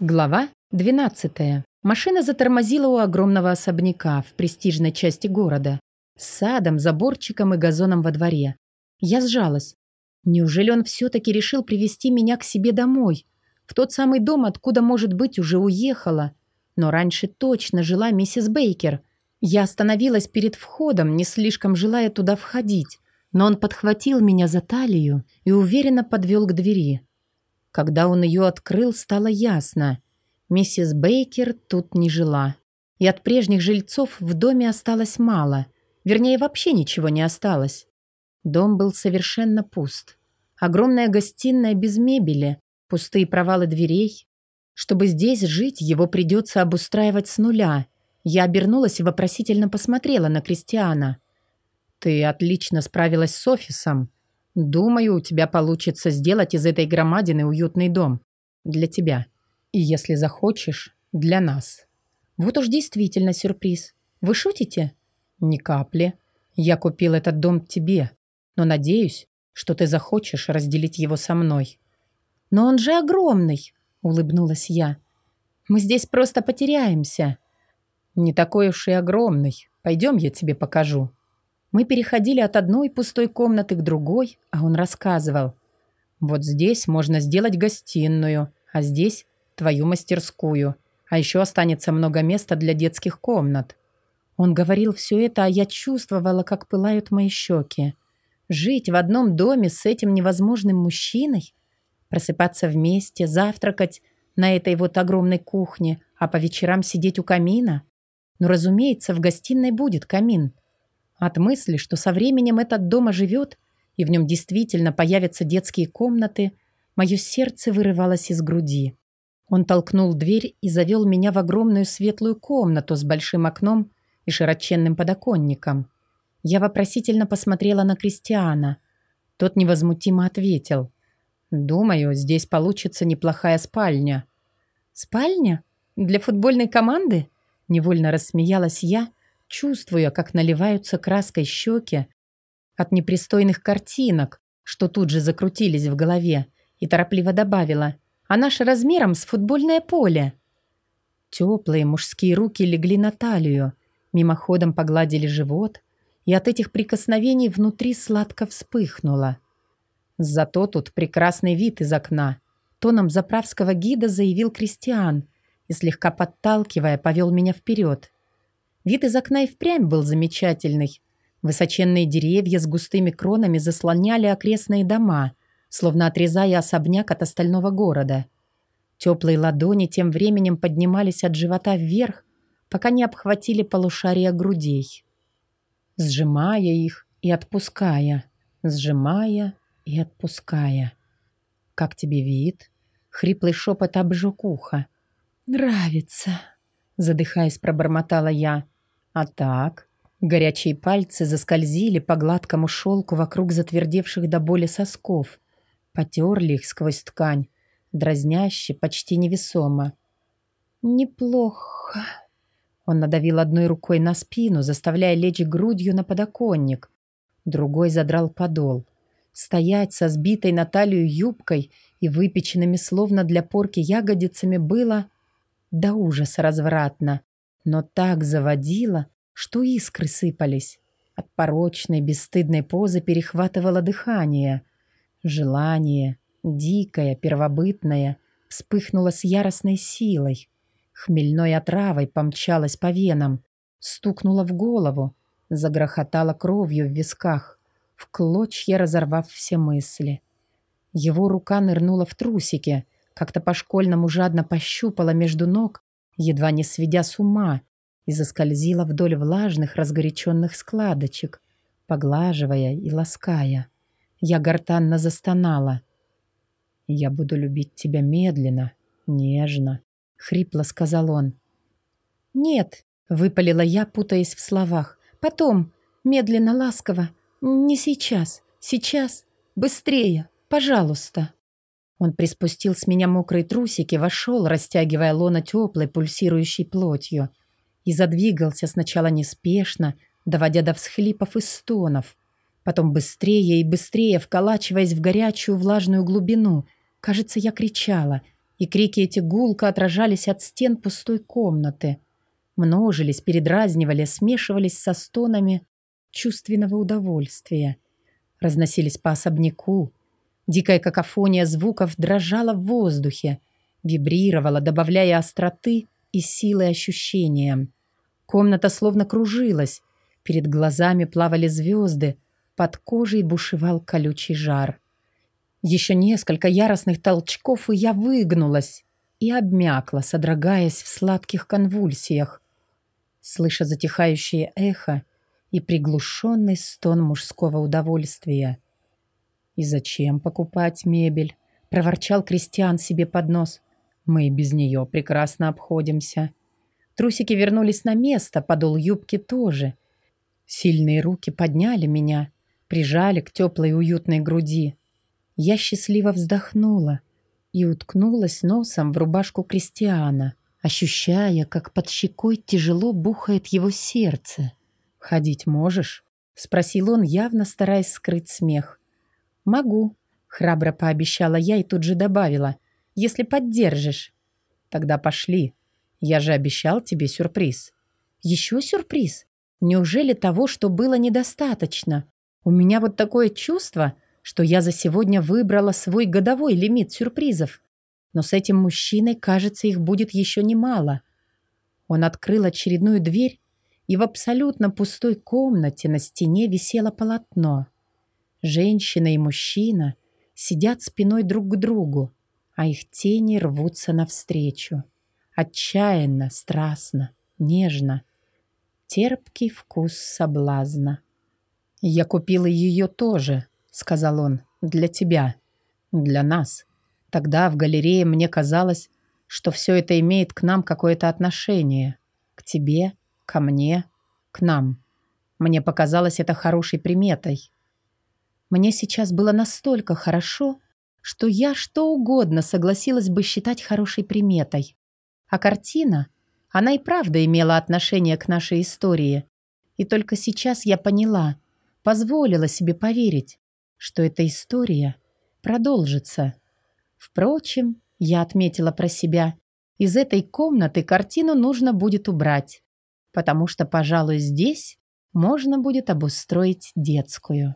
Глава 12. Машина затормозила у огромного особняка в престижной части города. С садом, заборчиком и газоном во дворе. Я сжалась. Неужели он все-таки решил привести меня к себе домой? В тот самый дом, откуда, может быть, уже уехала. Но раньше точно жила миссис Бейкер. Я остановилась перед входом, не слишком желая туда входить. Но он подхватил меня за талию и уверенно подвел к двери. Когда он ее открыл, стало ясно. Миссис Бейкер тут не жила. И от прежних жильцов в доме осталось мало. Вернее, вообще ничего не осталось. Дом был совершенно пуст. Огромная гостиная без мебели, пустые провалы дверей. Чтобы здесь жить, его придется обустраивать с нуля. Я обернулась и вопросительно посмотрела на Кристиана. «Ты отлично справилась с офисом», Думаю, у тебя получится сделать из этой громадины уютный дом. Для тебя. И если захочешь, для нас. Вот уж действительно сюрприз. Вы шутите? Ни капли. Я купил этот дом тебе. Но надеюсь, что ты захочешь разделить его со мной. Но он же огромный, улыбнулась я. Мы здесь просто потеряемся. Не такой уж и огромный. Пойдем, я тебе покажу. Мы переходили от одной пустой комнаты к другой, а он рассказывал. «Вот здесь можно сделать гостиную, а здесь твою мастерскую. А еще останется много места для детских комнат». Он говорил все это, а я чувствовала, как пылают мои щеки. Жить в одном доме с этим невозможным мужчиной? Просыпаться вместе, завтракать на этой вот огромной кухне, а по вечерам сидеть у камина? Ну, разумеется, в гостиной будет камин. От мысли, что со временем этот дом оживет, и в нем действительно появятся детские комнаты, мое сердце вырывалось из груди. Он толкнул дверь и завел меня в огромную светлую комнату с большим окном и широченным подоконником. Я вопросительно посмотрела на Кристиана. Тот невозмутимо ответил. «Думаю, здесь получится неплохая спальня». «Спальня? Для футбольной команды?» Невольно рассмеялась я, чувствуя, как наливаются краской щеки от непристойных картинок, что тут же закрутились в голове, и торопливо добавила «А наш размером с футбольное поле». Теплые мужские руки легли на талию, мимоходом погладили живот, и от этих прикосновений внутри сладко вспыхнуло. Зато тут прекрасный вид из окна. Тоном заправского гида заявил Кристиан и, слегка подталкивая, повел меня вперед. Вид из окна и впрямь был замечательный. Высоченные деревья с густыми кронами заслоняли окрестные дома, словно отрезая особняк от остального города. Теплые ладони тем временем поднимались от живота вверх, пока не обхватили полушария грудей. Сжимая их и отпуская, сжимая и отпуская. «Как тебе вид?» — хриплый шепот обжег ухо. «Нравится», — задыхаясь, пробормотала я. А так, горячие пальцы заскользили по гладкому шелку вокруг затвердевших до боли сосков, потерли их сквозь ткань, дразняще, почти невесомо. «Неплохо». Он надавил одной рукой на спину, заставляя лечь грудью на подоконник. Другой задрал подол. Стоять со сбитой на талию юбкой и выпеченными словно для порки ягодицами было до ужаса развратно но так заводило, что искры сыпались. От порочной, бесстыдной позы перехватывало дыхание. Желание, дикое, первобытное, вспыхнуло с яростной силой. Хмельной отравой помчалась по венам, стукнула в голову, загрохотала кровью в висках, в клочья разорвав все мысли. Его рука нырнула в трусики, как-то по-школьному жадно пощупала между ног едва не сведя с ума, и заскользила вдоль влажных разгоряченных складочек, поглаживая и лаская. Я гортанно застонала. «Я буду любить тебя медленно, нежно», — хрипло сказал он. «Нет», — выпалила я, путаясь в словах. «Потом, медленно, ласково. Не сейчас. Сейчас. Быстрее. Пожалуйста». Он приспустил с меня мокрые трусики, вошел, растягивая лона теплой, пульсирующей плотью, и задвигался сначала неспешно, доводя до всхлипов и стонов, потом быстрее и быстрее, вколачиваясь в горячую влажную глубину. Кажется, я кричала, и крики эти гулко отражались от стен пустой комнаты. Множились, передразнивали, смешивались со стонами чувственного удовольствия. Разносились по особняку. Дикая какофония звуков дрожала в воздухе, вибрировала, добавляя остроты и силы ощущениям. Комната словно кружилась, перед глазами плавали звезды, под кожей бушевал колючий жар. Еще несколько яростных толчков, и я выгнулась и обмякла, содрогаясь в сладких конвульсиях. Слыша затихающее эхо и приглушенный стон мужского удовольствия. «И зачем покупать мебель?» — проворчал Кристиан себе под нос. «Мы без нее прекрасно обходимся». Трусики вернулись на место, подол юбки тоже. Сильные руки подняли меня — прижали к теплой уютной груди. Я счастливо вздохнула и уткнулась носом в рубашку Кристиана, ощущая, как под щекой тяжело бухает его сердце. «Ходить можешь?» — спросил он, явно стараясь скрыть смех. «Могу», — храбро пообещала я и тут же добавила, «если поддержишь». «Тогда пошли. Я же обещал тебе сюрприз». «Еще сюрприз? Неужели того, что было недостаточно?» У меня вот такое чувство, что я за сегодня выбрала свой годовой лимит сюрпризов. Но с этим мужчиной, кажется, их будет еще немало. Он открыл очередную дверь, и в абсолютно пустой комнате на стене висело полотно. Женщина и мужчина сидят спиной друг к другу, а их тени рвутся навстречу. Отчаянно, страстно, нежно. Терпкий вкус соблазна. «Я купила ее тоже», — сказал он, — «для тебя, для нас. Тогда в галерее мне казалось, что все это имеет к нам какое-то отношение. К тебе, ко мне, к нам. Мне показалось это хорошей приметой. Мне сейчас было настолько хорошо, что я что угодно согласилась бы считать хорошей приметой. А картина, она и правда имела отношение к нашей истории. И только сейчас я поняла — позволила себе поверить, что эта история продолжится. Впрочем, я отметила про себя, из этой комнаты картину нужно будет убрать, потому что, пожалуй, здесь можно будет обустроить детскую.